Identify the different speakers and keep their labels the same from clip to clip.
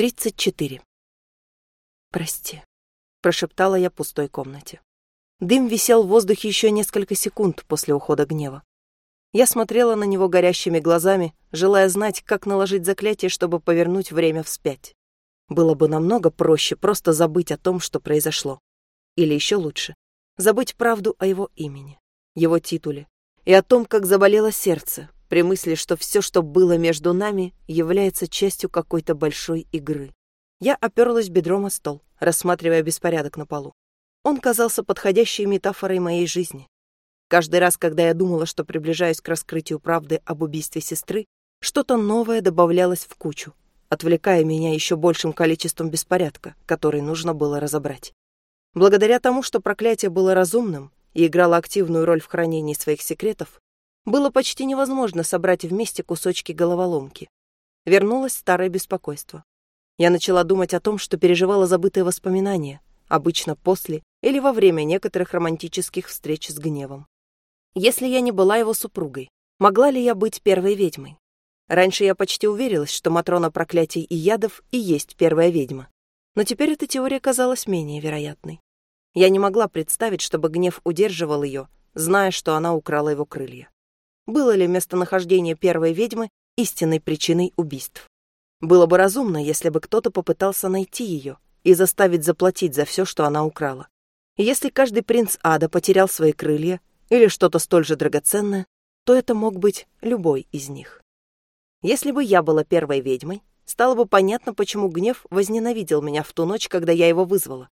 Speaker 1: 34. «Прости», — прошептала я пустой комнате. Дым висел в воздухе еще несколько секунд после ухода гнева. Я смотрела на него горящими глазами, желая знать, как наложить заклятие, чтобы повернуть время вспять. Было бы намного проще просто забыть о том, что произошло. Или еще лучше, забыть правду о его имени, его титуле и о том, как заболело сердце при мысли, что все, что было между нами, является частью какой-то большой игры. Я оперлась бедром о стол, рассматривая беспорядок на полу. Он казался подходящей метафорой моей жизни. Каждый раз, когда я думала, что приближаюсь к раскрытию правды об убийстве сестры, что-то новое добавлялось в кучу, отвлекая меня еще большим количеством беспорядка, который нужно было разобрать. Благодаря тому, что проклятие было разумным и играло активную роль в хранении своих секретов, было почти невозможно собрать вместе кусочки головоломки. Вернулось старое беспокойство. Я начала думать о том, что переживала забытые воспоминания, обычно после или во время некоторых романтических встреч с гневом. Если я не была его супругой, могла ли я быть первой ведьмой? Раньше я почти уверилась, что Матрона проклятий и ядов и есть первая ведьма. Но теперь эта теория казалась менее вероятной. Я не могла представить, чтобы гнев удерживал ее, зная, что она украла его крылья. Было ли местонахождение первой ведьмы истинной причиной убийств? Было бы разумно, если бы кто-то попытался найти ее и заставить заплатить за все, что она украла. Если каждый принц ада потерял свои крылья, или что-то столь же драгоценное, то это мог быть любой из них. Если бы я была первой ведьмой, стало бы понятно, почему гнев возненавидел меня в ту ночь, когда я его вызвала,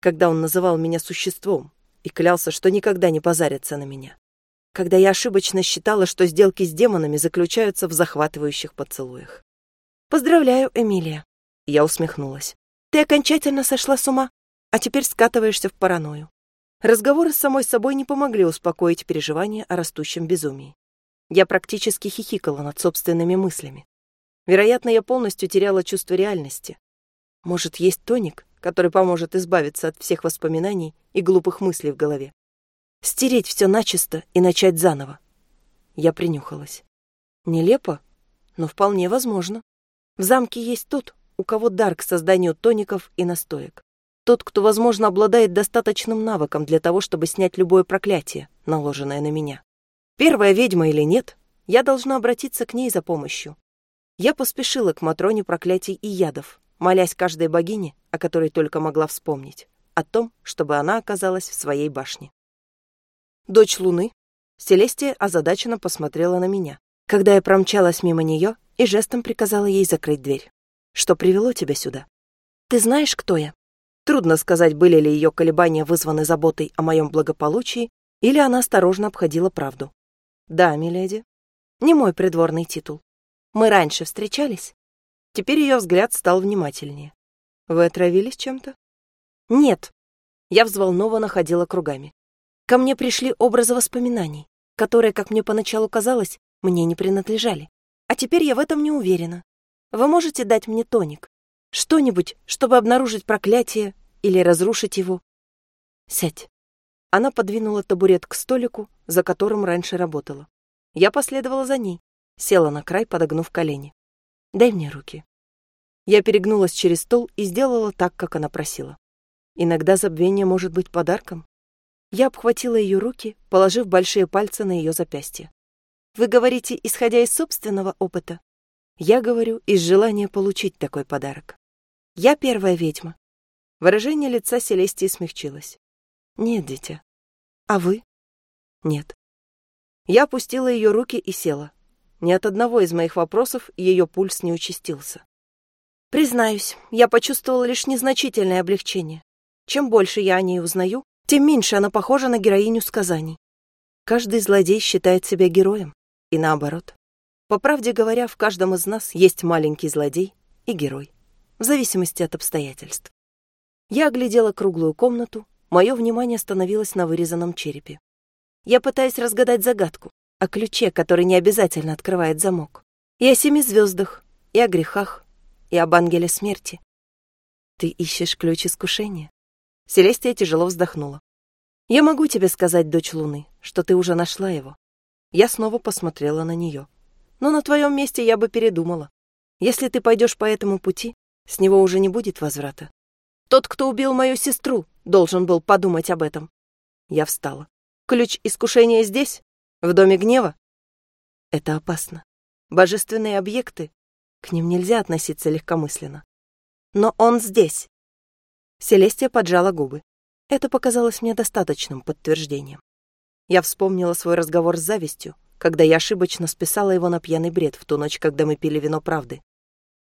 Speaker 1: когда он называл меня существом и клялся, что никогда не позарится на меня, когда я ошибочно считала, что сделки с демонами заключаются в захватывающих поцелуях. «Поздравляю, Эмилия!» Я усмехнулась. «Ты окончательно сошла с ума, а теперь скатываешься в паранойю. Разговоры с самой собой не помогли успокоить переживания о растущем безумии. Я практически хихикала над собственными мыслями. Вероятно, я полностью теряла чувство реальности. Может, есть тоник, который поможет избавиться от всех воспоминаний и глупых мыслей в голове. Стереть все начисто и начать заново. Я принюхалась. Нелепо, но вполне возможно. В замке есть тот, у кого дар к созданию тоников и настоек. Тот, кто, возможно, обладает достаточным навыком для того, чтобы снять любое проклятие, наложенное на меня. Первая ведьма или нет, я должна обратиться к ней за помощью. Я поспешила к Матроне проклятий и ядов, молясь каждой богине, о которой только могла вспомнить, о том, чтобы она оказалась в своей башне. Дочь Луны, Селестия озадаченно посмотрела на меня, когда я промчалась мимо нее и жестом приказала ей закрыть дверь. «Что привело тебя сюда?» «Ты знаешь, кто я?» Трудно сказать, были ли ее колебания вызваны заботой о моем благополучии, или она осторожно обходила правду. «Да, миледи. Не мой придворный титул. Мы раньше встречались?» Теперь ее взгляд стал внимательнее. «Вы отравились чем-то?» «Нет». Я взволнованно ходила кругами. Ко мне пришли образы воспоминаний, которые, как мне поначалу казалось, мне не принадлежали. А теперь я в этом не уверена. Вы можете дать мне тоник? Что-нибудь, чтобы обнаружить проклятие или разрушить его. Сядь. Она подвинула табурет к столику, за которым раньше работала. Я последовала за ней, села на край, подогнув колени. Дай мне руки. Я перегнулась через стол и сделала так, как она просила. Иногда забвение может быть подарком. Я обхватила ее руки, положив большие пальцы на ее запястье. Вы говорите, исходя из собственного опыта? Я говорю, из желания получить такой подарок. Я первая ведьма. Выражение лица Селестии смягчилось. Нет, дитя. А вы? Нет. Я опустила ее руки и села. Ни от одного из моих вопросов ее пульс не участился. Признаюсь, я почувствовала лишь незначительное облегчение. Чем больше я о ней узнаю, тем меньше она похожа на героиню сказаний. Каждый злодей считает себя героем, и наоборот. По правде говоря, в каждом из нас есть маленький злодей и герой в зависимости от обстоятельств. Я оглядела круглую комнату, мое внимание остановилось на вырезанном черепе. Я пытаюсь разгадать загадку о ключе, который не обязательно открывает замок, и о семи звездах, и о грехах, и об ангеле смерти. Ты ищешь ключ искушения? Селестия тяжело вздохнула. Я могу тебе сказать, дочь Луны, что ты уже нашла его. Я снова посмотрела на нее. Но на твоем месте я бы передумала. Если ты пойдешь по этому пути, С него уже не будет возврата. Тот, кто убил мою сестру, должен был подумать об этом. Я встала. Ключ искушения здесь? В доме гнева? Это опасно. Божественные объекты, к ним нельзя относиться легкомысленно. Но он здесь. Селестия поджала губы. Это показалось мне достаточным подтверждением. Я вспомнила свой разговор с завистью, когда я ошибочно списала его на пьяный бред в ту ночь, когда мы пили вино правды.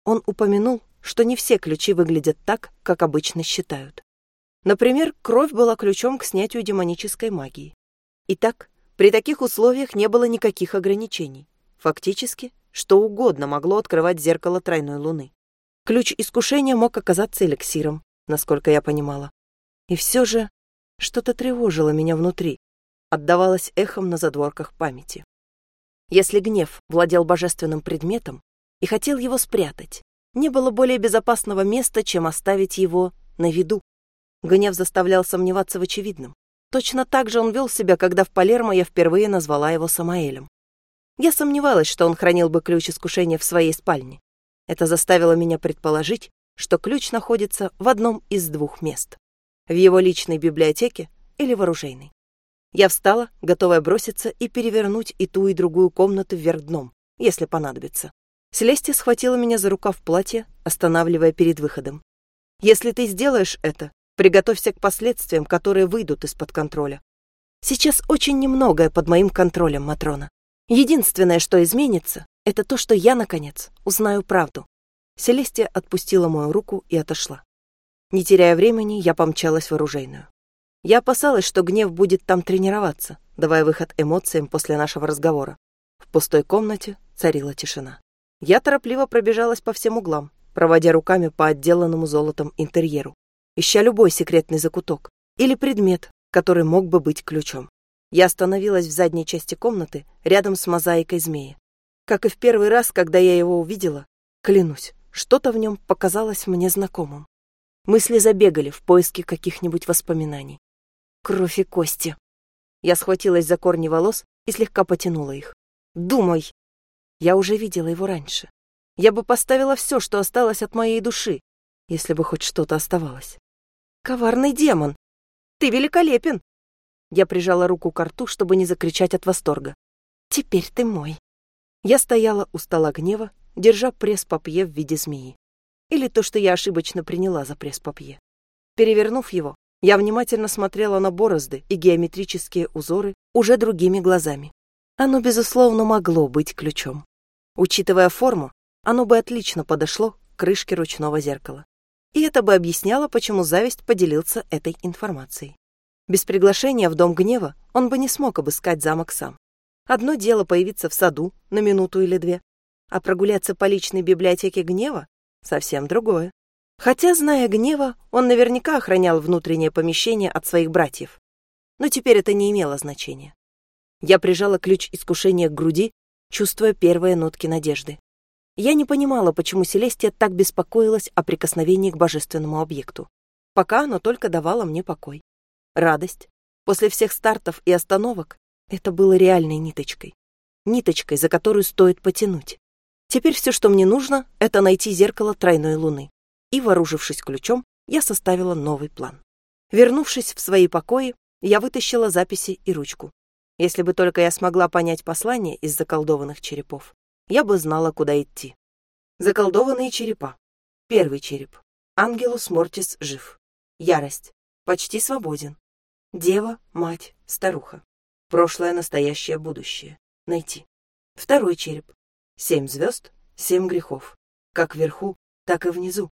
Speaker 1: Он упомянул, что не все ключи выглядят так, как обычно считают. Например, кровь была ключом к снятию демонической магии. Итак, при таких условиях не было никаких ограничений. Фактически, что угодно могло открывать зеркало тройной луны. Ключ искушения мог оказаться эликсиром, насколько я понимала. И все же что-то тревожило меня внутри, отдавалось эхом на задворках памяти. Если гнев владел божественным предметом и хотел его спрятать, не было более безопасного места, чем оставить его на виду. Гнев заставлял сомневаться в очевидном. Точно так же он вел себя, когда в Палермо я впервые назвала его Самаэлем. Я сомневалась, что он хранил бы ключ искушения в своей спальне. Это заставило меня предположить, что ключ находится в одном из двух мест. В его личной библиотеке или в оружейной. Я встала, готовая броситься и перевернуть и ту, и другую комнату вверх дном, если понадобится. Селестия схватила меня за рукав платья, останавливая перед выходом. «Если ты сделаешь это, приготовься к последствиям, которые выйдут из-под контроля. Сейчас очень немногое под моим контролем, Матрона. Единственное, что изменится, это то, что я, наконец, узнаю правду. Селестия отпустила мою руку и отошла. Не теряя времени, я помчалась в оружейную. Я опасалась, что гнев будет там тренироваться, давая выход эмоциям после нашего разговора. В пустой комнате царила тишина. Я торопливо пробежалась по всем углам, проводя руками по отделанному золотом интерьеру, ища любой секретный закуток или предмет, который мог бы быть ключом. Я остановилась в задней части комнаты, рядом с мозаикой змеи. Как и в первый раз, когда я его увидела, клянусь, что-то в нем показалось мне знакомым. Мысли забегали в поиске каких-нибудь воспоминаний. Кровь и кости. Я схватилась за корни волос и слегка потянула их. «Думай!» Я уже видела его раньше. Я бы поставила все, что осталось от моей души, если бы хоть что-то оставалось. «Коварный демон! Ты великолепен!» Я прижала руку к рту, чтобы не закричать от восторга. «Теперь ты мой!» Я стояла у стола гнева, держа пресс-папье в виде змеи. Или то, что я ошибочно приняла за пресс-папье. Перевернув его, я внимательно смотрела на борозды и геометрические узоры уже другими глазами. Оно, безусловно, могло быть ключом. Учитывая форму, оно бы отлично подошло к крышке ручного зеркала. И это бы объясняло, почему зависть поделился этой информацией. Без приглашения в Дом Гнева он бы не смог обыскать замок сам. Одно дело появиться в саду на минуту или две, а прогуляться по личной библиотеке Гнева — совсем другое. Хотя, зная Гнева, он наверняка охранял внутреннее помещение от своих братьев. Но теперь это не имело значения. Я прижала ключ искушения к груди, чувствуя первые нотки надежды. Я не понимала, почему Селестия так беспокоилась о прикосновении к божественному объекту. Пока оно только давало мне покой радость. После всех стартов и остановок это было реальной ниточкой. Ниточкой, за которую стоит потянуть. Теперь все, что мне нужно, это найти зеркало тройной луны. И, вооружившись ключом, я составила новый план. Вернувшись в свои покои, я вытащила записи и ручку. Если бы только я смогла понять послание из заколдованных черепов, я бы знала, куда идти. Заколдованные черепа. Первый череп. Ангелус Мортис жив. Ярость. Почти свободен. Дева, мать, старуха. Прошлое, настоящее, будущее. Найти. Второй череп. Семь звезд, семь грехов. Как вверху, так и внизу.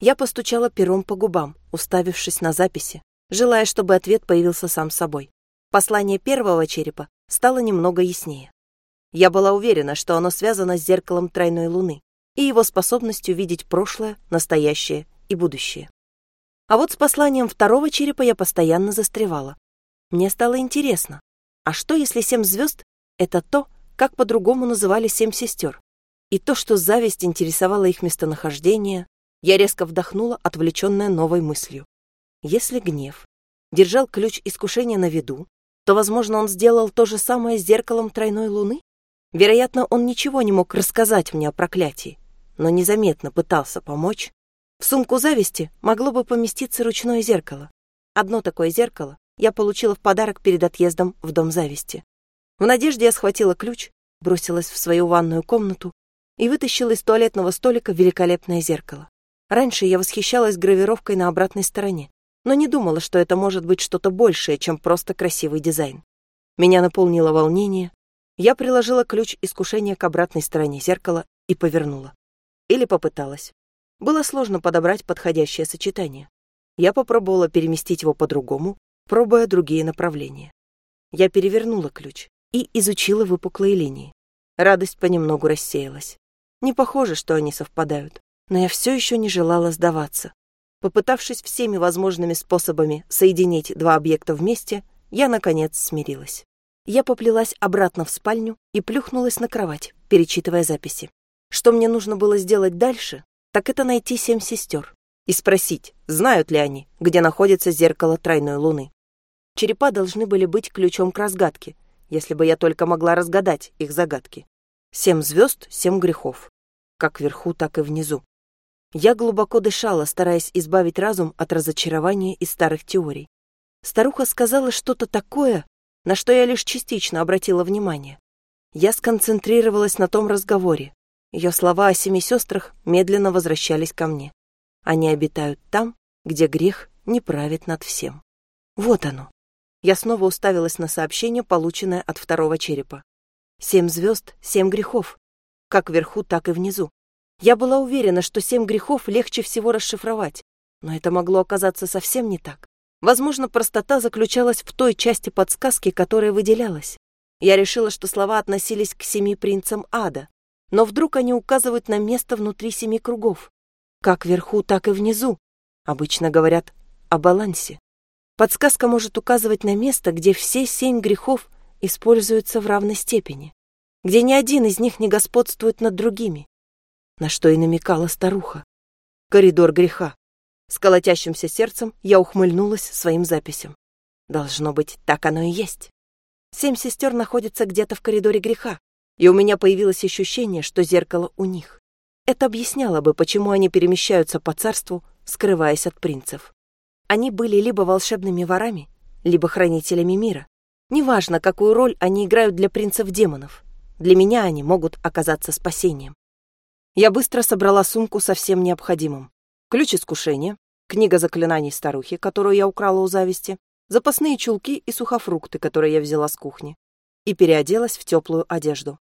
Speaker 1: Я постучала пером по губам, уставившись на записи, желая, чтобы ответ появился сам собой. Послание первого черепа стало немного яснее. Я была уверена, что оно связано с зеркалом тройной луны и его способностью видеть прошлое, настоящее и будущее. А вот с посланием второго черепа я постоянно застревала. Мне стало интересно, а что если семь звезд — это то, как по-другому называли семь сестер? И то, что зависть интересовала их местонахождение, я резко вдохнула, отвлеченная новой мыслью. Если гнев держал ключ искушения на виду, то, возможно, он сделал то же самое с зеркалом тройной луны? Вероятно, он ничего не мог рассказать мне о проклятии, но незаметно пытался помочь В сумку зависти могло бы поместиться ручное зеркало. Одно такое зеркало я получила в подарок перед отъездом в дом зависти. В надежде я схватила ключ, бросилась в свою ванную комнату и вытащила из туалетного столика великолепное зеркало. Раньше я восхищалась гравировкой на обратной стороне, но не думала, что это может быть что-то большее, чем просто красивый дизайн. Меня наполнило волнение. Я приложила ключ искушения к обратной стороне зеркала и повернула. Или попыталась. Было сложно подобрать подходящее сочетание. Я попробовала переместить его по-другому, пробуя другие направления. Я перевернула ключ и изучила выпуклые линии. Радость понемногу рассеялась. Не похоже, что они совпадают, но я все еще не желала сдаваться. Попытавшись всеми возможными способами соединить два объекта вместе, я, наконец, смирилась. Я поплелась обратно в спальню и плюхнулась на кровать, перечитывая записи. Что мне нужно было сделать дальше, так это найти семь сестер и спросить, знают ли они, где находится зеркало тройной луны. Черепа должны были быть ключом к разгадке, если бы я только могла разгадать их загадки. Семь звезд, семь грехов. Как вверху, так и внизу. Я глубоко дышала, стараясь избавить разум от разочарования и старых теорий. Старуха сказала что-то такое, на что я лишь частично обратила внимание. Я сконцентрировалась на том разговоре. Ее слова о семи сестрах медленно возвращались ко мне. Они обитают там, где грех не правит над всем. Вот оно. Я снова уставилась на сообщение, полученное от второго черепа. Семь звезд, семь грехов. Как вверху, так и внизу. Я была уверена, что семь грехов легче всего расшифровать, но это могло оказаться совсем не так. Возможно, простота заключалась в той части подсказки, которая выделялась. Я решила, что слова относились к семи принцам ада, но вдруг они указывают на место внутри семи кругов. Как вверху, так и внизу. Обычно говорят о балансе. Подсказка может указывать на место, где все семь грехов используются в равной степени, где ни один из них не господствует над другими. На что и намекала старуха. Коридор греха. С колотящимся сердцем я ухмыльнулась своим записям. Должно быть, так оно и есть. Семь сестер находятся где-то в коридоре греха, и у меня появилось ощущение, что зеркало у них. Это объясняло бы, почему они перемещаются по царству, скрываясь от принцев. Они были либо волшебными ворами, либо хранителями мира. Неважно, какую роль они играют для принцев-демонов. Для меня они могут оказаться спасением. Я быстро собрала сумку со всем необходимым. Ключ искушения, книга заклинаний старухи, которую я украла у зависти, запасные чулки и сухофрукты, которые я взяла с кухни, и переоделась в теплую одежду.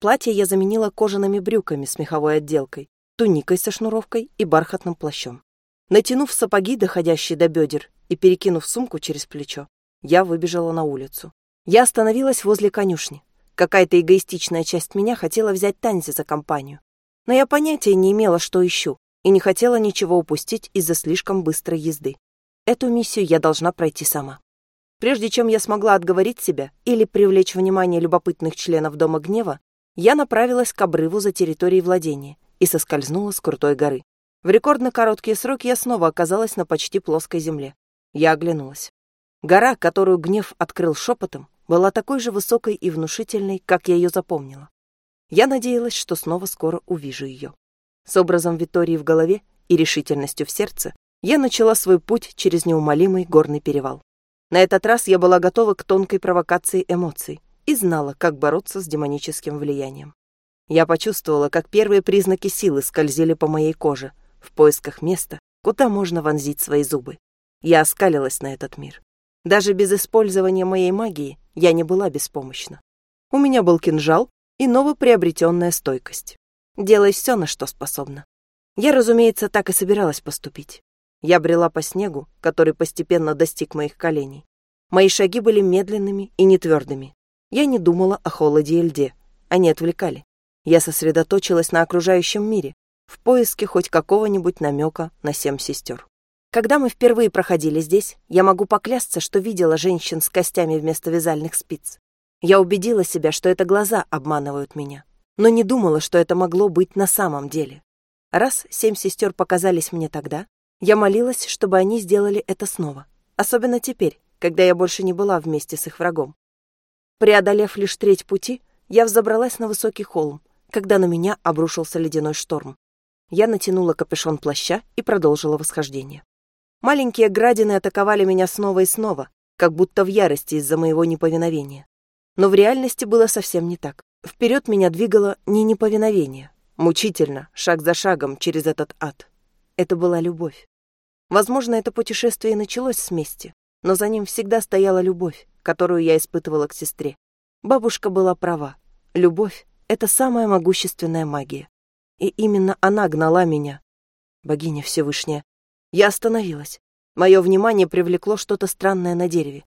Speaker 1: Платье я заменила кожаными брюками с меховой отделкой, туникой со шнуровкой и бархатным плащом. Натянув сапоги, доходящие до бедер, и перекинув сумку через плечо, я выбежала на улицу. Я остановилась возле конюшни. Какая-то эгоистичная часть меня хотела взять Танзи за компанию. Но я понятия не имела, что ищу, и не хотела ничего упустить из-за слишком быстрой езды. Эту миссию я должна пройти сама. Прежде чем я смогла отговорить себя или привлечь внимание любопытных членов Дома Гнева, я направилась к обрыву за территорией владения и соскользнула с крутой горы. В рекордно короткие сроки я снова оказалась на почти плоской земле. Я оглянулась. Гора, которую гнев открыл шепотом, была такой же высокой и внушительной, как я ее запомнила. Я надеялась, что снова скоро увижу ее. С образом Витории в голове и решительностью в сердце я начала свой путь через неумолимый горный перевал. На этот раз я была готова к тонкой провокации эмоций и знала, как бороться с демоническим влиянием. Я почувствовала, как первые признаки силы скользили по моей коже, в поисках места, куда можно вонзить свои зубы. Я оскалилась на этот мир. Даже без использования моей магии я не была беспомощна. У меня был кинжал и новоприобретенная стойкость. Делай все, на что способна. Я, разумеется, так и собиралась поступить. Я брела по снегу, который постепенно достиг моих коленей. Мои шаги были медленными и нетвердыми. Я не думала о холоде и льде. Они отвлекали. Я сосредоточилась на окружающем мире, в поиске хоть какого-нибудь намека на семь сестер. Когда мы впервые проходили здесь, я могу поклясться, что видела женщин с костями вместо вязальных спиц. Я убедила себя, что это глаза обманывают меня, но не думала, что это могло быть на самом деле. Раз семь сестер показались мне тогда, я молилась, чтобы они сделали это снова, особенно теперь, когда я больше не была вместе с их врагом. Преодолев лишь треть пути, я взобралась на высокий холм, когда на меня обрушился ледяной шторм. Я натянула капюшон плаща и продолжила восхождение. Маленькие градины атаковали меня снова и снова, как будто в ярости из-за моего неповиновения. Но в реальности было совсем не так. Вперед меня двигало не неповиновение, мучительно, шаг за шагом через этот ад. Это была любовь. Возможно, это путешествие началось с мести, но за ним всегда стояла любовь, которую я испытывала к сестре. Бабушка была права. Любовь — это самая могущественная магия. И именно она гнала меня. Богиня Всевышняя. Я остановилась. Мое внимание привлекло что-то странное на дереве.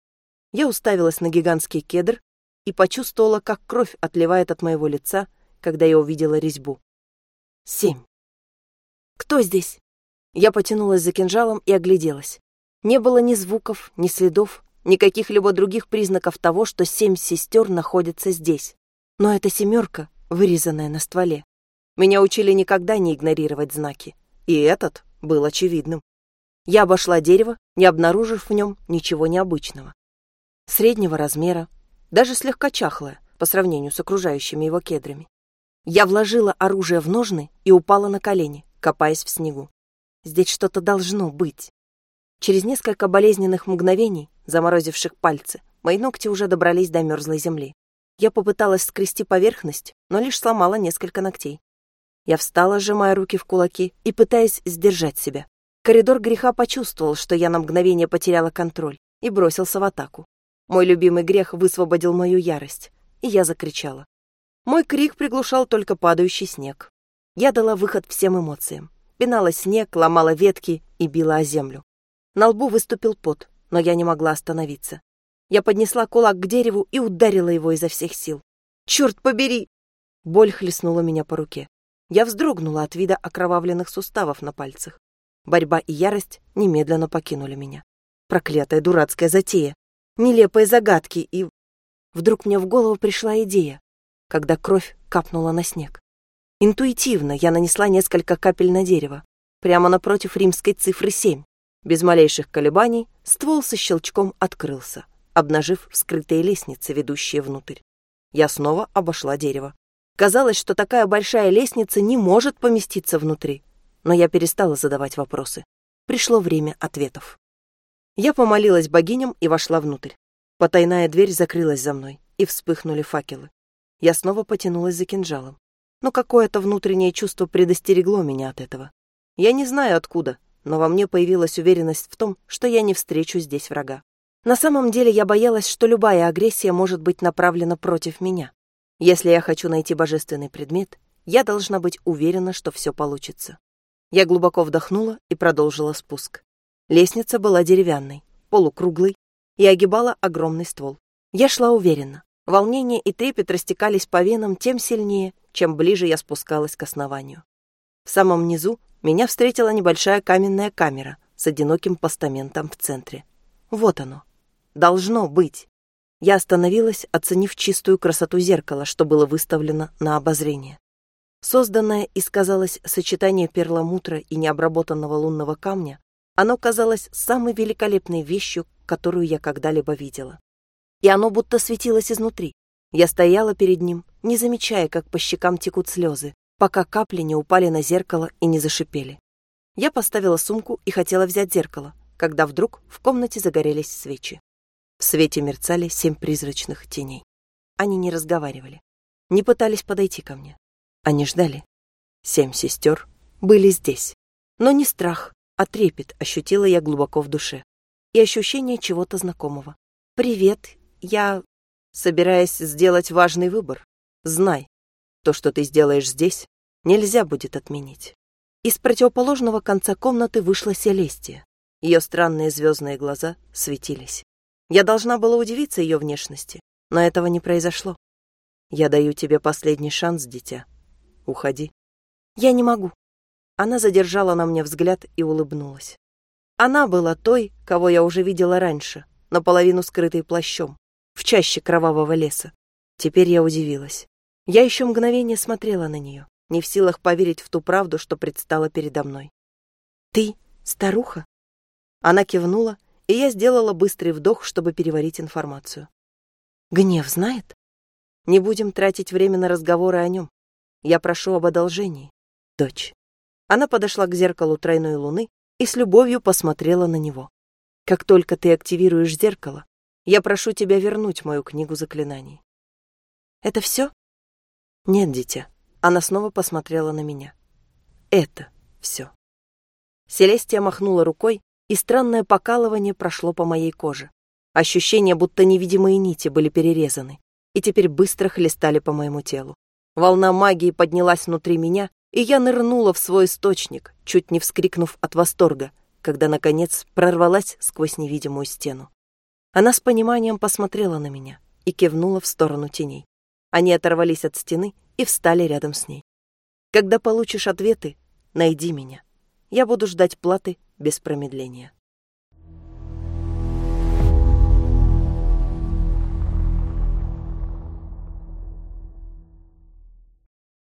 Speaker 1: Я уставилась на гигантский кедр и почувствовала, как кровь отливает от моего лица, когда я увидела резьбу. Семь. «Кто здесь?» Я потянулась за кинжалом и огляделась. Не было ни звуков, ни следов, ни каких-либо других признаков того, что семь сестер находятся здесь. Но это семерка, вырезанная на стволе. Меня учили никогда не игнорировать знаки. И этот был очевидным. Я обошла дерево, не обнаружив в нем ничего необычного. Среднего размера, даже слегка чахлое по сравнению с окружающими его кедрами. Я вложила оружие в ножны и упала на колени, копаясь в снегу. Здесь что-то должно быть. Через несколько болезненных мгновений, заморозивших пальцы, мои ногти уже добрались до мерзлой земли. Я попыталась скрести поверхность, но лишь сломала несколько ногтей. Я встала, сжимая руки в кулаки и пытаясь сдержать себя. Коридор греха почувствовал, что я на мгновение потеряла контроль, и бросился в атаку. Мой любимый грех высвободил мою ярость, и я закричала. Мой крик приглушал только падающий снег. Я дала выход всем эмоциям пинала снег, ломала ветки и била о землю. На лбу выступил пот, но я не могла остановиться. Я поднесла кулак к дереву и ударила его изо всех сил. «Черт побери!» Боль хлестнула меня по руке. Я вздрогнула от вида окровавленных суставов на пальцах. Борьба и ярость немедленно покинули меня. Проклятая дурацкая затея. Нелепые загадки и... Вдруг мне в голову пришла идея, когда кровь капнула на снег. Интуитивно я нанесла несколько капель на дерево, прямо напротив римской цифры 7. Без малейших колебаний ствол со щелчком открылся, обнажив вскрытые лестницы, ведущие внутрь. Я снова обошла дерево. Казалось, что такая большая лестница не может поместиться внутри, но я перестала задавать вопросы. Пришло время ответов. Я помолилась богиням и вошла внутрь. Потайная дверь закрылась за мной, и вспыхнули факелы. Я снова потянулась за кинжалом но какое-то внутреннее чувство предостерегло меня от этого. Я не знаю откуда, но во мне появилась уверенность в том, что я не встречу здесь врага. На самом деле я боялась, что любая агрессия может быть направлена против меня. Если я хочу найти божественный предмет, я должна быть уверена, что все получится. Я глубоко вдохнула и продолжила спуск. Лестница была деревянной, полукруглой и огибала огромный ствол. Я шла уверенно. Волнение и трепет растекались по венам тем сильнее, чем ближе я спускалась к основанию. В самом низу меня встретила небольшая каменная камера с одиноким постаментом в центре. Вот оно. Должно быть. Я остановилась, оценив чистую красоту зеркала, что было выставлено на обозрение. Созданное из, казалось, сочетания перламутра и необработанного лунного камня, оно казалось самой великолепной вещью, которую я когда-либо видела. И оно будто светилось изнутри. Я стояла перед ним, не замечая, как по щекам текут слезы, пока капли не упали на зеркало и не зашипели. Я поставила сумку и хотела взять зеркало, когда вдруг в комнате загорелись свечи. В свете мерцали семь призрачных теней. Они не разговаривали, не пытались подойти ко мне. Они ждали. Семь сестер были здесь. Но не страх, а трепет ощутила я глубоко в душе. И ощущение чего-то знакомого. «Привет, я...» Собираясь сделать важный выбор, Знай, то, что ты сделаешь здесь, нельзя будет отменить. Из противоположного конца комнаты вышла Селестия. Ее странные звездные глаза светились. Я должна была удивиться ее внешности, но этого не произошло. Я даю тебе последний шанс, дитя. Уходи. Я не могу. Она задержала на мне взгляд и улыбнулась. Она была той, кого я уже видела раньше, наполовину скрытой плащом, в чаще кровавого леса. Теперь я удивилась. Я еще мгновение смотрела на нее, не в силах поверить в ту правду, что предстала передо мной. «Ты старуха?» Она кивнула, и я сделала быстрый вдох, чтобы переварить информацию. «Гнев знает?» «Не будем тратить время на разговоры о нем. Я прошу об одолжении, дочь». Она подошла к зеркалу тройной луны и с любовью посмотрела на него. Как только ты активируешь зеркало, я прошу тебя вернуть мою книгу заклинаний. Это все? Нет, дитя. Она снова посмотрела на меня. Это все. Селестия махнула рукой, и странное покалывание прошло по моей коже. Ощущение, будто невидимые нити были перерезаны, и теперь быстро хлестали по моему телу. Волна магии поднялась внутри меня, и я нырнула в свой источник, чуть не вскрикнув от восторга, когда, наконец, прорвалась сквозь невидимую стену. Она с пониманием посмотрела на меня и кивнула в сторону теней. Они оторвались от стены и встали рядом с ней. Когда получишь ответы, найди меня. Я буду ждать платы без промедления.